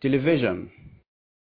television.